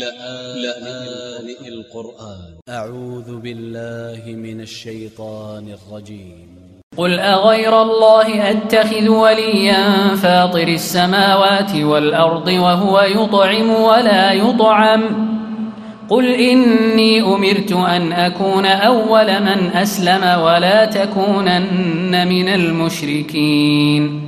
لآن القرآن. أ ع و ذ ب ا ل ل ه من ا ل ش ي ط ا ن ا ل ج ي م قل أغير الله أتخذ وليا فاطر السماوات والأرض وهو يطعم ولا يطعم. قل إني أمرت أن أكون أول من أسلم ولا تكونن من المشركين.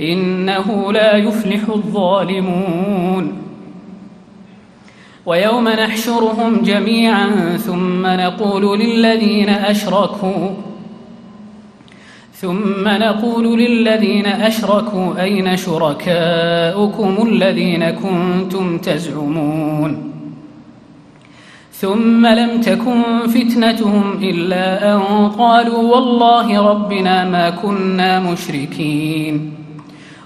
إنه لا يفلح الظالمون. ويوم نحشرهم جميعا ثم نقول للذين أشركوا ثم نقول للذين أشركوا أين شركاؤكم الذين كنتم تزعمون؟ ثم لم تكن فتنتهم إلا أن قالوا والله ربنا ما كنا مشركين.